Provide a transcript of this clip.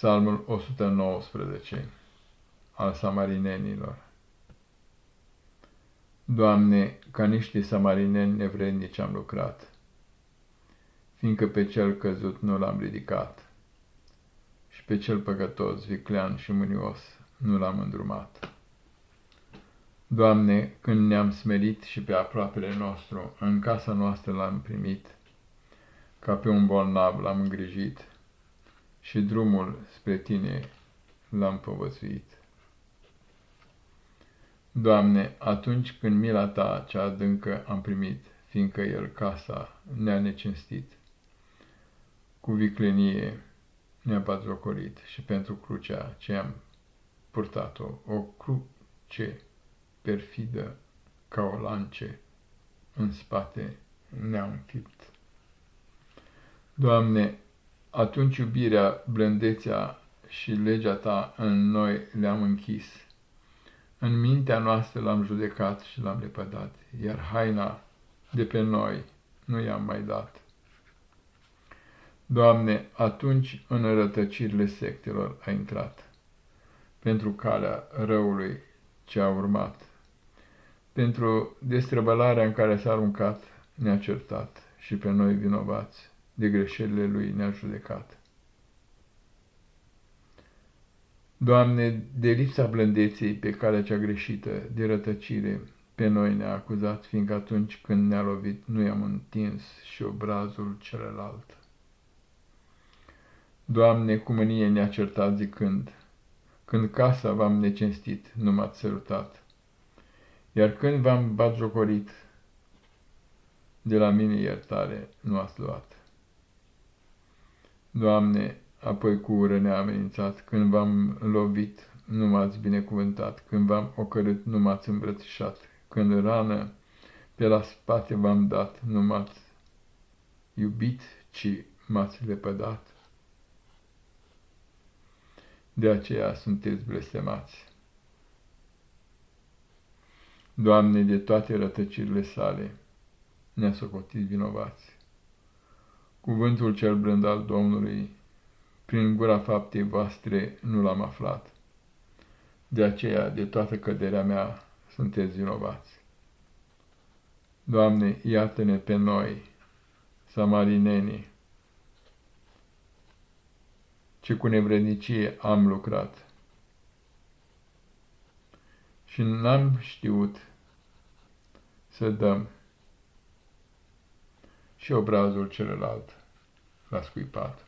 Psalmul 119 al samarinenilor Doamne, ca niște samarineni nevrednici am lucrat, fiindcă pe cel căzut nu l-am ridicat și pe cel păcătos, viclean și mânios nu l-am îndrumat. Doamne, când ne-am smerit și pe aproapele nostru, în casa noastră l-am primit, ca pe un bolnav l-am îngrijit, și drumul spre tine l-am povățuit. Doamne, atunci când mila ta cea adâncă am primit, fiindcă el casa ne-a necinstit, cu viclenie ne-a patrocolit și pentru crucea ce am purtat-o, o cruce perfidă ca o lance în spate ne-a înfipt. Doamne, atunci iubirea, blândețea și legea ta în noi le-am închis. În mintea noastră l-am judecat și l-am lepădat, iar haina de pe noi nu i-am mai dat. Doamne, atunci în rătăcirile sectelor a intrat, pentru calea răului ce a urmat, pentru destrăbălarea în care s-a aruncat, ne-a certat și pe noi vinovați de greșelile lui ne-a judecat. Doamne, de lipsa blândeței pe calea cea greșită, de rătăcire, pe noi ne-a acuzat, fiindcă atunci când ne-a lovit, nu i-am întins și obrazul celălalt. Doamne, cu mânie ne-a certat zicând, când casa v-am necenstit, nu m-ați sărutat, iar când v-am batjocorit, de la mine iertare nu ați luat. Doamne, apoi cu ură ne-a amenințat, când v-am lovit, nu m-ați binecuvântat, când v-am ocărât, nu m-ați îmbrățișat, când rană pe la spate v-am dat, nu m-ați iubit, ci m-ați lepădat. De aceea sunteți blestemați. Doamne, de toate rătăcirile sale, ne-a socotit vinovați. Cuvântul cel blând al Domnului, prin gura faptei voastre, nu l-am aflat. De aceea, de toată căderea mea, sunteți vinovați. Doamne, iată-ne pe noi, samarinenii, ce cu nevrednicie am lucrat. Și n-am știut să dăm și obrazul celălalt l-a scuipat.